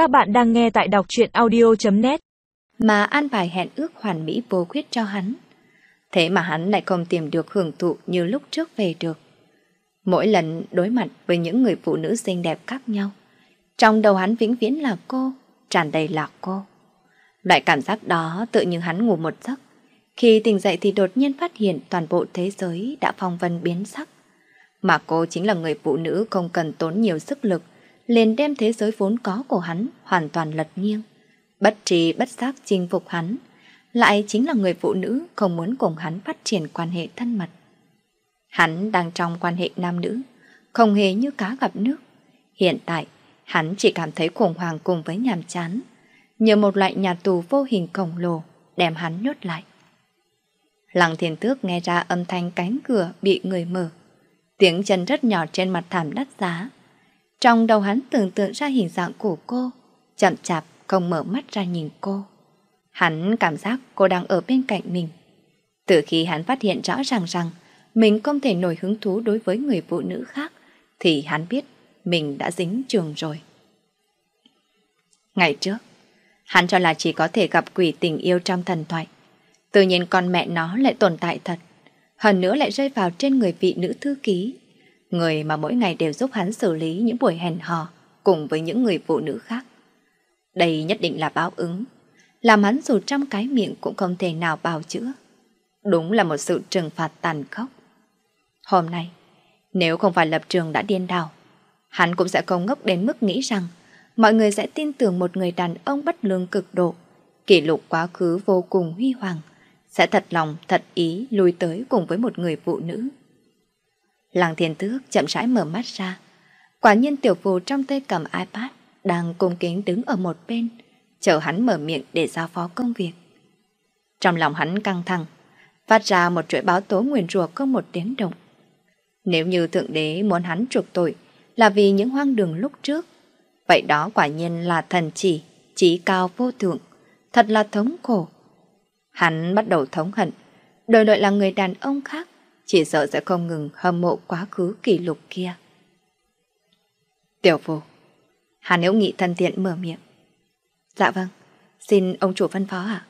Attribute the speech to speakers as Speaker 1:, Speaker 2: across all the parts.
Speaker 1: Các bạn đang nghe tại đọc truyện audio.net
Speaker 2: Mà an bài hẹn ước hoàn mỹ vô khuyết cho hắn. Thế mà hắn lại không tìm được hưởng thụ như lúc trước về được. Mỗi lần đối mặt với những người phụ nữ xinh đẹp khác nhau, trong đầu hắn vĩnh viễn là cô, tràn đầy là cô. Loại cảm giác đó tự như hắn ngủ một giấc. Khi tỉnh dậy thì đột nhiên phát hiện toàn bộ thế giới đã phong vân biến sắc. Mà cô chính là người phụ nữ không cần tốn nhiều sức lực, liền đem thế giới vốn có của hắn hoàn toàn lật nghiêng. Bất trì bất giác chinh phục hắn, lại chính là người phụ nữ không muốn cùng hắn phát triển quan hệ thân mật. Hắn đang trong quan hệ nam nữ, không hề như cá gặp nước. Hiện tại, hắn chỉ cảm thấy khủng hoảng cùng với nhàm chán, như một loại nhà tù vô hình khổng lồ đem hắn nhốt lại. Lăng thiền tước nghe ra âm thanh cánh cửa bị người mở. Tiếng chân rất nhỏ trên mặt thảm đắt giá. Trong đầu hắn tưởng tượng ra hình dạng của cô, chậm chạp không mở mắt ra nhìn cô. Hắn cảm giác cô đang ở bên cạnh mình. Từ khi hắn phát hiện rõ ràng rằng mình không thể nổi hứng thú đối với người phụ nữ khác, thì hắn biết mình đã dính trường rồi. Ngày trước, hắn cho là chỉ có thể gặp quỷ tình yêu trong thần thoại. Tự nhiên con mẹ nó lại tồn tại thật. Hơn nữa lại rơi vào trên người vị nữ thư ký. Người mà mỗi ngày đều giúp hắn xử lý những buổi hẹn hò cùng với những người phụ nữ khác. Đây nhất định là báo ứng. Làm hắn dù trăm cái miệng cũng không thể nào bào chữa. Đúng là một sự trừng phạt tàn khốc. Hôm nay, nếu không phải lập trường đã điên đảo, hắn cũng sẽ không ngốc đến mức nghĩ rằng mọi người sẽ tin tưởng một người đàn ông bất lương cực độ, kỷ lục quá khứ vô cùng huy hoàng, sẽ thật lòng, thật ý lùi tới cùng với một người phụ nữ. Làng thiên tước chậm rãi mở mắt ra. Quả nhiên tiểu phù trong tay cầm iPad, đang cung kính đứng ở một bên, chờ hắn mở miệng để giao phó công việc. Trong lòng hắn căng thẳng, phát ra một chuỗi báo tố nguyền rủa không một tiếng động. Nếu như Thượng Đế muốn hắn trục tội là vì những hoang đường lúc trước, vậy đó quả nhiên là thần chỉ, trí cao vô thượng, thật là thống khổ. Hắn bắt đầu thống hận, đời đợi là người đàn ông khác, chỉ sợ sẽ không ngừng hâm mộ quá khứ kỷ lục kia. Tiểu vô, Hàn Yếu Nghị thân thiện mở miệng. Dạ vâng, xin ông chủ phân phó ạ.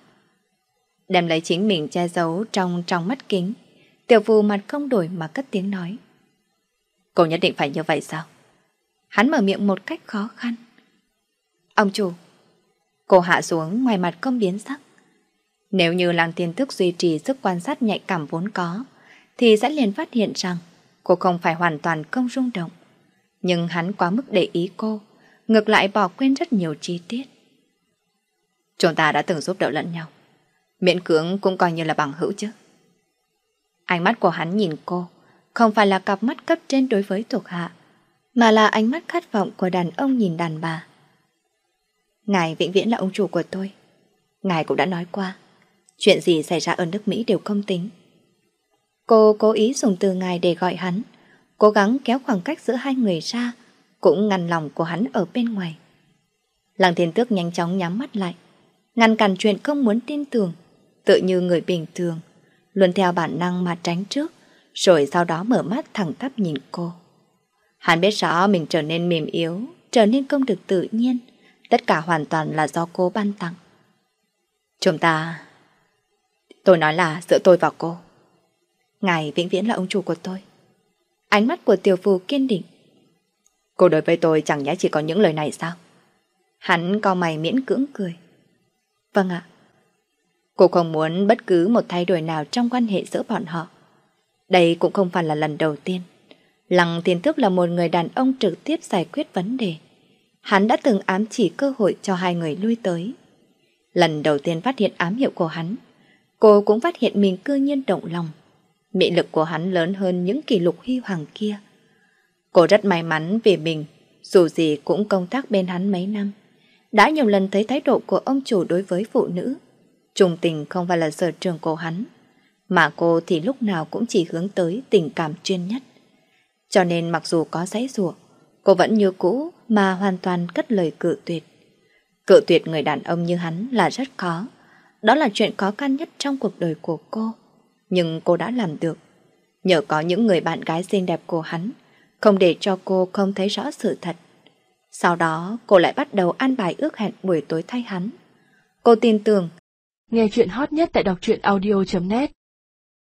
Speaker 2: Đem lấy chính mình che giấu trong trong mắt kính, tiểu phù mặt không đổi mà cất tiếng nói. Cô nhất định phải như vậy sao? Hắn mở miệng một cách khó khăn. Ông chủ, cô hạ xuống ngoài mặt không biến sắc. Nếu như làng tiên thức duy trì sức quan sát nhạy cảm vốn có, thì sẽ liền phát hiện rằng cô không phải hoàn toàn không rung động. Nhưng hắn quá mức để ý cô, ngược lại bỏ quên rất nhiều chi tiết. Chúng ta đã từng giúp đỡ lẫn nhau. Miễn cưỡng cũng coi như là bằng hữu chứ. Ánh mắt của hắn nhìn cô, không phải là cặp mắt cấp trên đối với thuộc hạ, mà là ánh mắt khát vọng của đàn ông nhìn đàn bà. Ngài vĩnh viễn là ông chủ của tôi. Ngài cũng đã nói qua, chuyện gì xảy ra ở nước Mỹ đều không tính. Cô cố ý dùng từ ngài để gọi hắn, cố gắng kéo khoảng cách giữa hai người ra, cũng ngăn lòng của hắn ở bên ngoài. Lăng thiên tước nhanh chóng nhắm mắt lại, ngăn cản chuyện không muốn tin tưởng, tự như người bình thường, luôn theo bản năng mà tránh trước, rồi sau đó mở mắt thẳng tắp nhìn cô. Hắn biết rõ mình trở nên mềm yếu, trở nên không được tự nhiên, tất cả hoàn toàn là do cô ban tặng. Chúng ta... Tôi nói là giữa tôi và cô. Ngài vĩnh viễn là ông chủ của tôi. Ánh mắt của tiểu phù kiên định. Cô đối với tôi chẳng nhẽ chỉ có những lời này sao? Hắn co mày miễn cưỡng cười. Vâng ạ. Cô không muốn bất cứ một thay đổi nào trong quan hệ giữa bọn họ. Đây cũng không phải là lần đầu tiên. Lăng Thiên Tước là một người đàn ông trực tiếp giải quyết vấn đề. Hắn đã từng ám chỉ cơ hội cho hai người lui tới. Lần đầu tiên phát hiện ám hiệu của hắn, cô cũng phát hiện mình cư nhiên động lòng. Mị lực của hắn lớn hơn những kỷ lục huy hoàng kia. Cô rất may mắn vì mình, dù gì cũng công tác bên hắn mấy năm. Đã nhiều lần thấy thái độ của ông chủ đối với phụ nữ. Trùng tình không phải là sở trường của hắn, mà cô thì lúc nào cũng chỉ hướng tới tình cảm chuyên nhất. Cho nên mặc dù có giấy ruộng, cô vẫn như cũ mà hoàn toàn cất lời cự tuyệt. Cự tuyệt người đàn ông như hắn là rất khó. Đó là chuyện khó khăn nhất trong cuộc đời của cô. Nhưng cô đã làm được. Nhờ có những người bạn gái xinh đẹp của hắn, không để cho cô không thấy rõ sự thật. Sau đó cô lại bắt đầu an bài ước hẹn buổi tối thay hắn. Cô tin tưởng.
Speaker 1: Nghe chuyện hot nhất tại đọc truyện audio.net